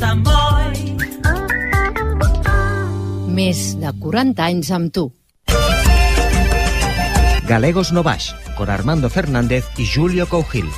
Samboy. Més de 40 anys amb tu. Galegos no Baix, con Armando Fernández y Julio Cougil.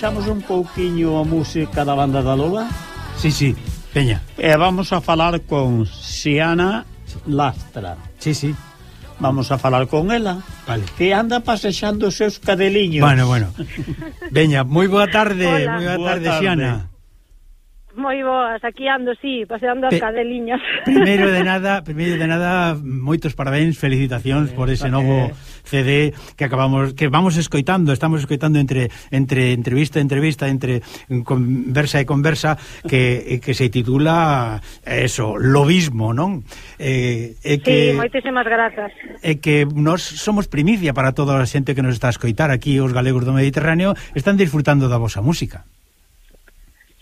baixamos un pouquiño a música da banda da Lola? Sí, sí, peña. E eh, vamos a falar con Siana Lastra. Sí, sí. Vamos a falar con ela, vale. que anda pasexando os seus cadeliños. Bueno, bueno. Veña, moi boa tarde, moi boa, boa tarde, tarde, Siana. Moi boas, aquí ando, sí, paseando as Pe cadeliñas. Primeiro de nada, primeiro de nada, moitos parabéns, felicitacións por ese novo CD que acabamos que vamos escoitando, estamos escoitando entre entre entrevista, entrevista, entre conversa e conversa que, que se titula eso, lobismo, non? Eh, e que Sí, moitísimas grazas. é que nós somos primicia para toda a xente que nos está a escoitar aquí os galegos do Mediterráneo, están disfrutando da vosa música.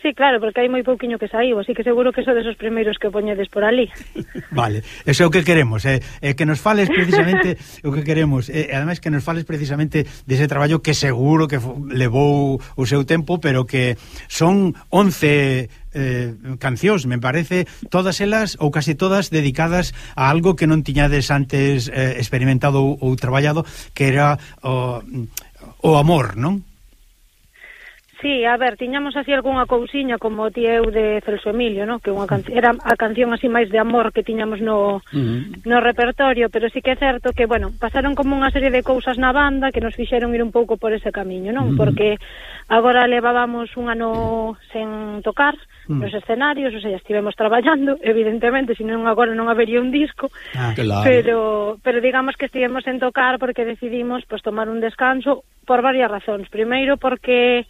Sí, claro, porque hai moi pouquiño que saíu, así que seguro que sodes os primeiros que poñedes por ali. vale, eso é o que queremos, é eh, eh, que nos fales precisamente o que queremos, eh, ademais que nos fales precisamente dese traballo que seguro que levou o seu tempo, pero que son 11 eh, cancións, me parece, todas elas ou casi todas dedicadas a algo que non tiñades antes eh, experimentado ou, ou traballado, que era o, o amor, non? Sí, a ver, tiñamos así algunha cousiña como ti eu de Celso Emilio, no? que unha can... era a canción así máis de amor que tiñamos no, uh -huh. no repertorio, pero sí que é certo que, bueno, pasaron como unha serie de cousas na banda que nos fixeron ir un pouco por ese camiño, non? Uh -huh. Porque agora levábamos un ano sen tocar uh -huh. nos escenarios, o sea, estivemos traballando, evidentemente, senón agora non habería un disco, ah, claro. pero, pero digamos que estivemos en tocar porque decidimos pues, tomar un descanso por varias razóns. Primeiro, porque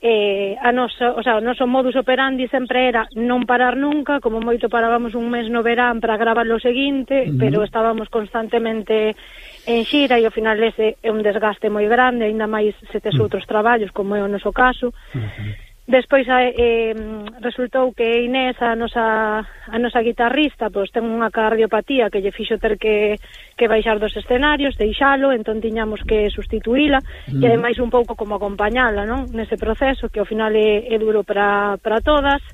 eh, a noso, o sea, o noso modus operandi sempre era non parar nunca, como moito parábamos un mes no verán para gravar o seguinte, uh -huh. pero estábamos constantemente en xira e ao final ese é un desgaste moi grande, aínda máis se tes mm. outros traballos, como é o noso caso. Uh -huh Despois eh, resultou que Inés, a nosa, a nosa guitarrista, pois ten unha cardiopatía que lle fixo ter que, que baixar dos escenarios, deixalo, entón tiñamos que sustituíla mm. e ademais un pouco como acompañala non? nese proceso que ao final é, é duro para todas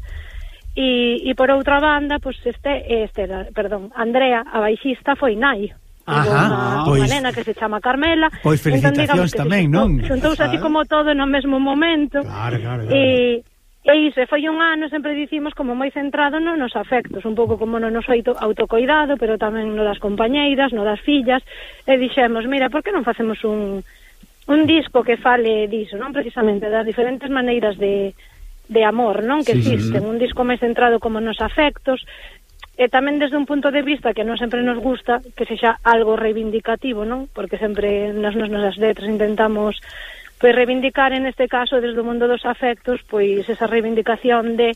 e, e por outra banda, pois este, este, perdón, Andrea, a baixista, foi nai. Ajá, pois, nena que se chama Carmela Pois entón, felicitacións entón, tamén, non? Xuntouse así como todo no mesmo momento Claro, claro, claro. E, E iso, foi un ano, sempre dicimos, como moi centrado no nos afectos, un pouco como no noso autocoidado, pero tamén no das compañeiras, no das fillas, e dixemos, mira, por que non facemos un, un disco que fale diso, non precisamente, das diferentes maneiras de, de amor, non que sí, existen, sí. un disco máis centrado como nos afectos, E tamén desde un punto de vista que non sempre nos gusta que sexa algo reivindicativo, non? Porque sempre nas nosas letras intentamos pois reivindicar en este caso desde o mundo dos afectos pois esa reivindicación de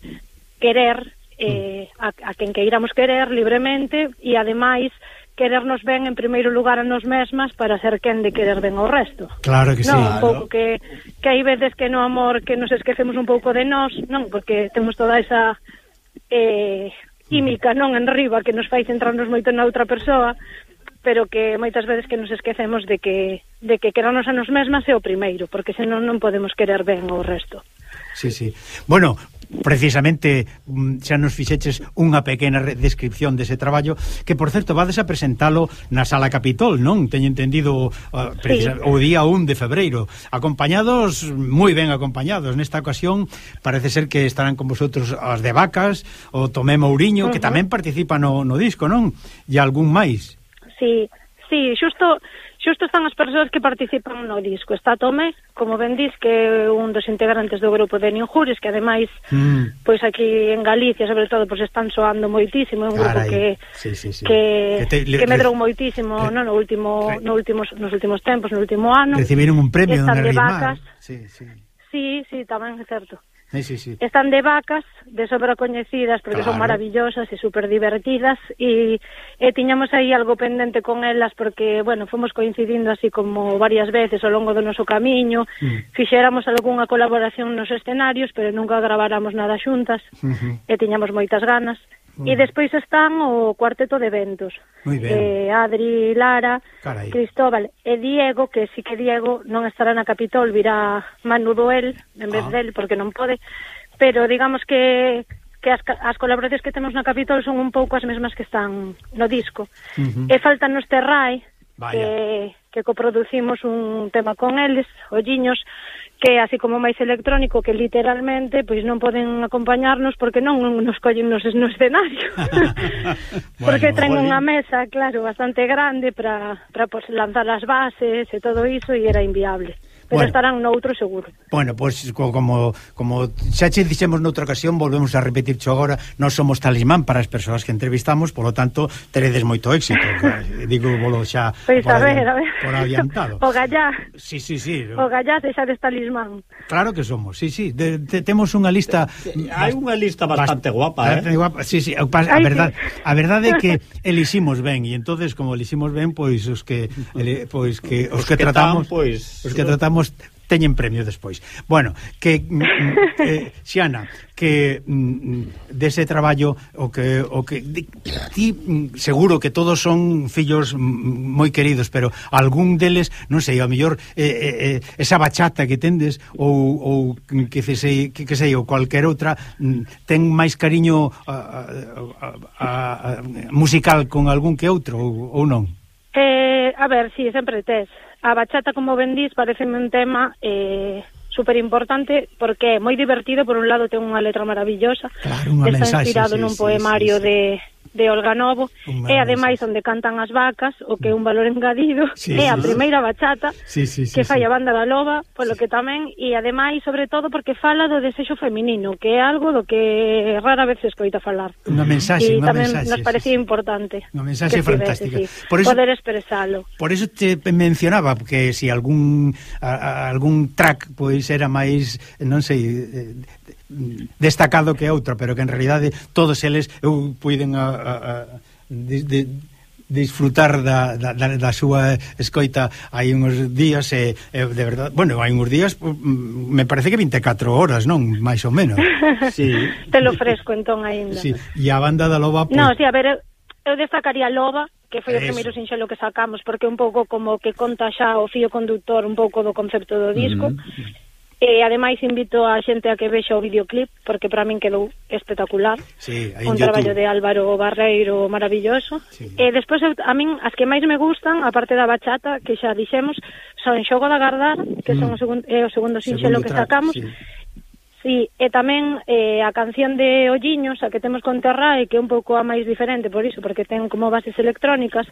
querer eh, mm. a, a quen queiramos querer libremente e ademais querernos ben en primeiro lugar a nos mesmas para ser quen de querer ben ao resto. Claro que non, sí. Un pouco que, que hai veces que no amor que nos esquecemos un pouco de nós, non? Porque temos toda esa eh, química, non en riba que nos fai centrarnos moito na outra persoa, pero que moitas veces que nos esquecemos de que de que querernos a nos mesmas é o primeiro, porque senón non podemos querer ben o resto. Sí, sí. Bueno, precisamente mm, xa nos fixeches unha pequena descripción dese traballo que por certo vades a presentalo na Sala Capitol, non? Teño entendido uh, sí. o día 1 de febreiro acompañados, moi ben acompañados nesta ocasión parece ser que estarán con vosotros as de Vacas o Tomé Mourinho, uh -huh. que tamén participa no, no disco, non? E algún máis Sí, Sí, xusto, xusto están as persoas que participan no disco. Está Tome, como ben dis, que é un dos integrantes do grupo de Ninjures, que ademais, mm. pois aquí en Galicia, sobre todo, pois están soando moitísimo, é un grupo Carai. que, sí, sí, sí. que, que, te, le, que medrou moitísimo le, no, no último, re, no últimos, nos últimos tempos, no último ano. Recibiron un premio de vacas. Sí, sí. Sí, sí, tamén é certo. Sí, sí, sí. Están de vacas, de sobra coñecidas, porque claro. son maravillosas e super divertidas, e, e tiñamos aí algo pendente con elas, porque, bueno, fomos coincidindo así como varias veces ao longo do noso camiño, mm. fixéramos algunha colaboración nos escenarios, pero nunca graváramos nada xuntas, uh -huh. e tiñamos moitas ganas. E despois están o cuarteto de ventos. Eh, Adri, Lara, Carai. Cristóbal e Diego, que sí que Diego non estará na Capitol, virá Manu Duel en vez ah. del, porque non pode. Pero digamos que que as, as colaboracións que temos na Capitol son un pouco as mesmas que están no disco. Uh -huh. E faltan nos Terrai, Vaya. que, que coproducimos un tema con eles, olliños, que así como máis electrónico, que literalmente pois non poden acompañarnos porque non nos collen nos no escenario. bueno, porque traen unha mesa, claro, bastante grande para para pues, pois, lanzar as bases e todo iso e era inviable pero bueno. estarán noutro seguro. Bueno, pois pues, como como xa che dixemos noutra ocasión, volvemos a repetircho agora, non somos talismán para as persoas que entrevistamos, polo tanto, teredes moito éxito, eh, digo, bolo xa pois, por, a ver, a ver. por adiantado. O gallá. Sí, sí, sí. O gallá deixades talismán. Claro que somos, sí, sí, de, de, temos unha lista eh, eh, hai unha lista bastante, guapa, bastante eh? guapa. Sí, sí, a, a verdade, a verdade é que eliximos ben e entonces como eliximos ben, pois os que ele, pois que os, os que, que tratamos, tan, pois os que tratamos teñen premio despois. Bueno, que mm, mm eh, Xiana, que mm, mm dese de traballo o que o que de, ti mm, seguro que todos son fillos mm, moi queridos, pero algún deles, non sei, a mellor eh, eh, eh, esa bachata que tendes ou, ou que sei que, que sei ou calquera outra ten máis cariño a, a, a, a, musical con algún que outro ou, ou non? Eh, a ver, si, sí, sempre tes a bachata, como ben dís, pareceme un tema eh, super importante porque é moi divertido, por un lado ten unha letra maravillosa, claro, unha está mensaxe, inspirado sí, nun sí, poemario sí, sí. de de Olga Novo e é ademais onde cantan as vacas, o que é un valor engadido, sí, é a primeira bachata sí, sí, sí, que fai sí. a banda da Loba, polo sí. que tamén e ademais sobre todo porque fala do desexo feminino, que é algo do que rara vez se escoita falar. Unha mensaxe, unha mensaxe. nos parecía sí, importante. Unha mensaxe fantástica. Sí, por eso, poder expresalo. Por eso te mencionaba que se si algún a, a, algún track pois era máis, non sei, eh, destacado que outra, pero que en realidade todos eles eu puiden a, a, a, de, de, disfrutar da, da, da súa escoita hai uns días e, e de verdade, bueno, hai uns días mm, me parece que 24 horas, non? máis ou menos sí. te lo fresco entón ainda sí. e a banda da loba pues... no, sí, a ver, eu destacaría loba que foi o primeiro sinxelo que sacamos porque un pouco como que conta xa o fío conductor un pouco do concepto do disco mm -hmm E ademais invito a xente a que vexa o videoclip porque para min quedou espectacular. Sí, un traballo de Álvaro Barreiro maravilloso. Sí. E despois a min as que máis me gustan, aparte da bachata que xa dixemos, son Xogo da Gardar, que mm. son o segundo é o segundo sinxelo que sacamos. Sí. Sí, e tamén eh, a canción de Olliños, a que temos con Terrae, que é un pouco a máis diferente por iso, porque ten como bases electrónicas,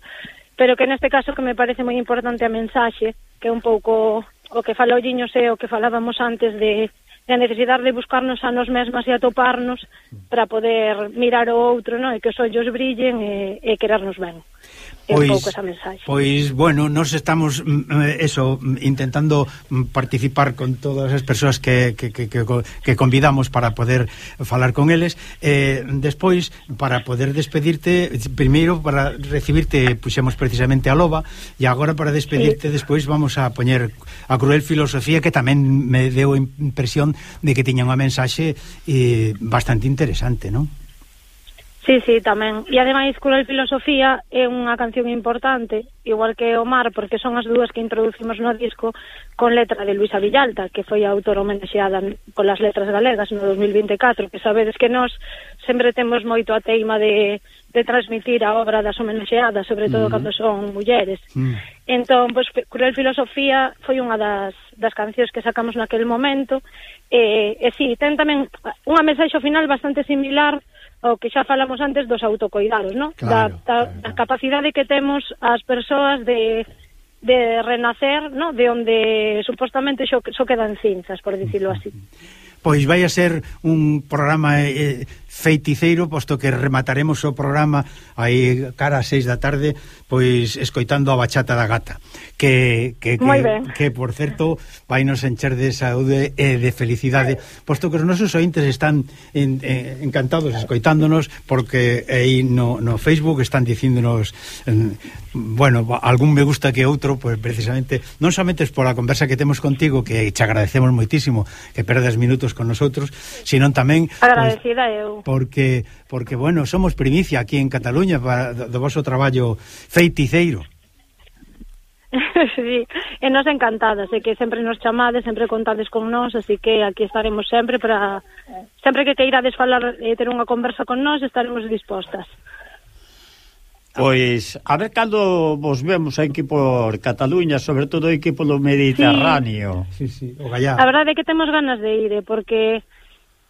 pero que neste caso que me parece moi importante a mensaxe, que é un pouco o que fala Olliños é o que falábamos antes de a necesidade de buscarnos a nos mesmas e atoparnos mm. para poder mirar o outro, non? E que os ollos brillen e, e querernos ben. Pois, pouco esa mensaxe. Pois, bueno, nos estamos mm, eh, eso, intentando participar con todas as persoas que, que, que, que convidamos para poder falar con eles. Eh, despois, para poder despedirte, primeiro para recibirte puxemos precisamente a loba e agora para despedirte sí. despois vamos a poñer a cruel filosofía que tamén me deu impresión de que tiña unha mensaxe eh, bastante interesante, non? Sí, sí, tamén. E ademais, Cruel Filosofía é unha canción importante, igual que O Mar, porque son as dúas que introducimos no disco con letra de Luisa Villalta, que foi a autora homenaxeada polas letras galegas no 2024, que sabedes que nós sempre temos moito a teima de, de transmitir a obra das homenaxeadas, sobre todo uh -huh. cando son mulleres. Uh -huh. Entón, pois, Cruel Filosofía foi unha das, das cancións que sacamos naquel momento, eh, e, e sí, ten tamén unha mensaxe final bastante similar o que xa falamos antes dos autocoidados, ¿no? Claro, da, da claro, da a capacidade que temos as persoas de de renacer, ¿no? De onde supostamente xo, xo quedan cinzas, por dicirlo así pois vai a ser un programa eh, eh, feiticeiro, posto que remataremos o programa aí cara a seis da tarde, pois escoitando a bachata da gata, que, que, que, que por certo, vai nos encher de saúde e de felicidade, posto que os nosos ointes están en, en, encantados escoitándonos, porque aí no, no Facebook están dicíndonos... En, bueno, algún me gusta que outro, pois pues, precisamente, non somente pola conversa que temos contigo, que te agradecemos moitísimo que perdas minutos con nosotros, sino tamén agradecida pues, eu. Porque porque bueno, somos primicia aquí en Cataluña para, do, do vosso traballo feiticeiro. sí, e nos encantadas, e que sempre nos chamades, sempre contades con nós, así que aquí estaremos sempre para sempre que queirades falar e ter unha conversa con nós, estaremos dispostas. Pois, a ver cando vos vemos aquí por Cataluña, sobre todo aquí polo Mediterráneo. Sí, sí, sí. o Gallá. A verdade é que temos ganas de ir, eh, porque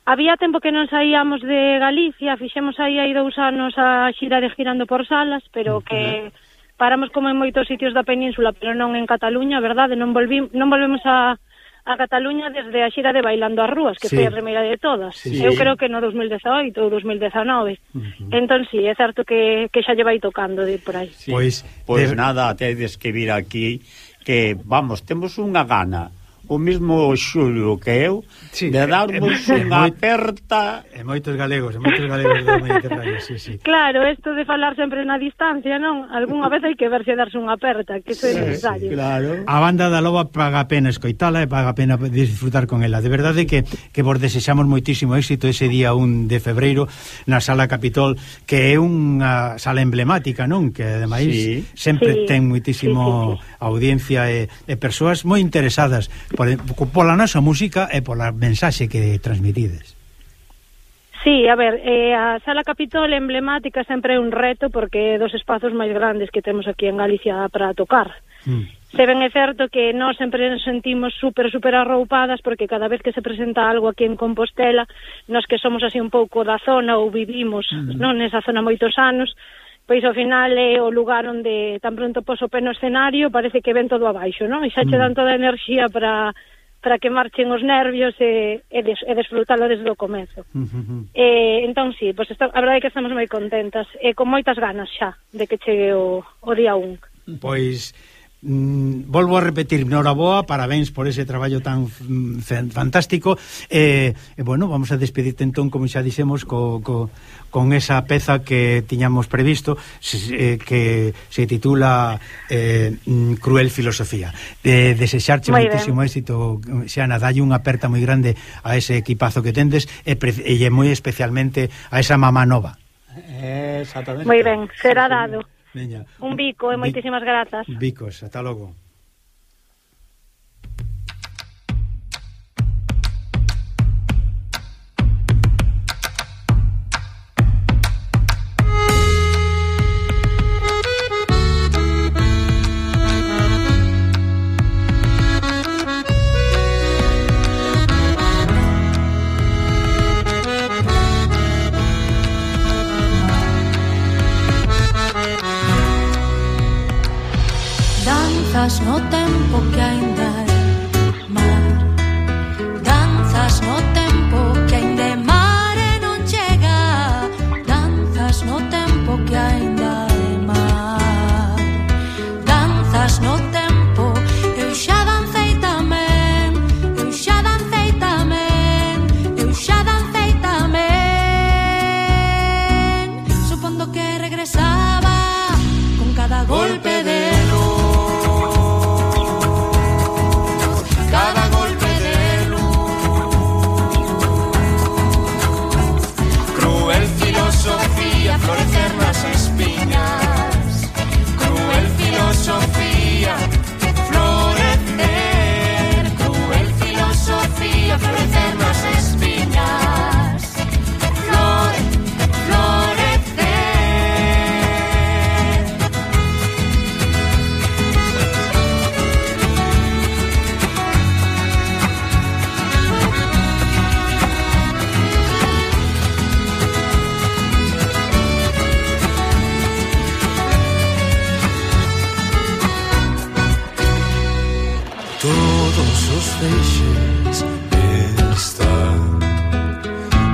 había tempo que non saíamos de Galicia, fixemos aí hai dous anos a xira de Girando por Salas, pero que paramos como en moitos sitios da península, pero non en Cataluña, verdade, non volvim, non volvemos a a Cataluña desde a xira de Bailando as Rúas, que sí. foi a primeira de todas. Sí, Eu creo que no 2018 ou 2019. Uh -huh. Entón, sí, é certo que, que xa lle vai tocando de ir por aí. Sí. Pois, pois de... nada, tedes que vir aquí, que, vamos, temos unha gana o mesmo Xulio que eu sí, de darvos unha aperta e moitos galegos, e moitos galegos do Mediterráneo, sí, sí. Claro, isto de falar sempre na distancia, non? Algúnha vez hai que verse darse unha aperta, que iso sí, é necesario. Sí, claro. A banda da Loba paga a pena escoitala e paga a pena disfrutar con ela. De verdade que que vos desexamos moitísimo éxito ese día 1 de febreiro na Sala Capitol, que é unha sala emblemática, non? Que ademais sí. sempre sí, ten moitísimo sí, sí, sí. audiencia e, e persoas moi interesadas por, pola nosa música e pola mensaxe que transmitides. Sí, a ver, eh, a Sala Capitol emblemática sempre é un reto porque é dos espazos máis grandes que temos aquí en Galicia para tocar. Mm. Se ben é certo que nós sempre nos sentimos super, super arroupadas porque cada vez que se presenta algo aquí en Compostela, nós que somos así un pouco da zona ou vivimos mm. non nesa zona moitos anos, pois ao final é o lugar onde tan pronto pos o pé no escenario parece que ven todo abaixo, non? E xa che mm. dan toda a enerxía para para que marchen os nervios e, e, des, e desfrutalo desde o comezo. Uh -huh. E, entón, sí, pois está, a verdade é que estamos moi contentas e con moitas ganas xa de que chegue o, o día 1. Pois mm, volvo a repetir, noraboa, parabéns por ese traballo tan mm, fantástico eh, e, eh, eh, bueno, vamos a despedirte entón como xa dixemos co, co, con esa peza que tiñamos previsto se, eh, que se titula eh, mm, Cruel Filosofía de desexarche moitísimo éxito Xana, dalle unha aperta moi grande a ese equipazo que tendes e, e moi especialmente a esa mamá nova eh, Exactamente. Moi ben, será dado. Veña. Un bico eh, e moitísimas grazas. Bicos, ata logo. Todos os feixes están.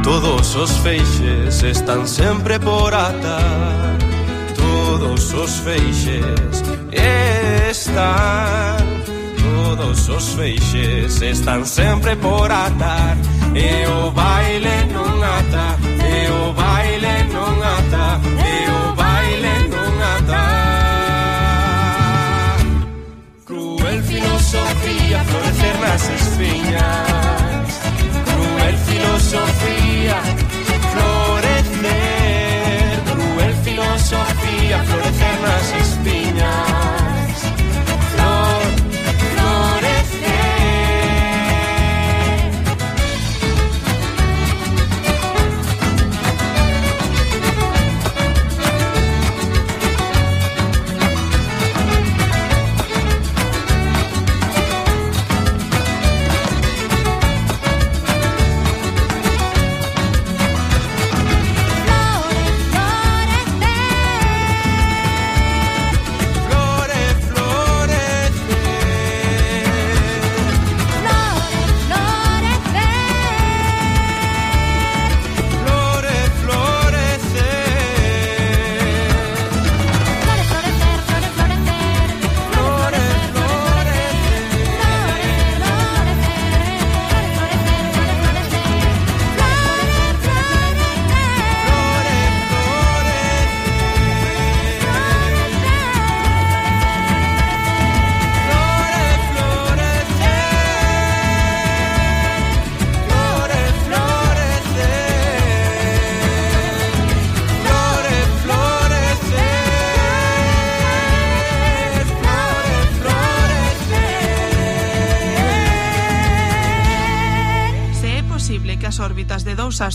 Todos os feixes están sempre por atar. Todos os feixes están. Todos os feixes están sempre por atar. E o baile non ata E o baile sofria florescer nas espinhas.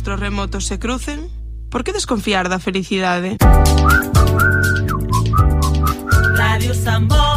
astros remotos se crucen, por que desconfiar da felicidade? Radio Sambor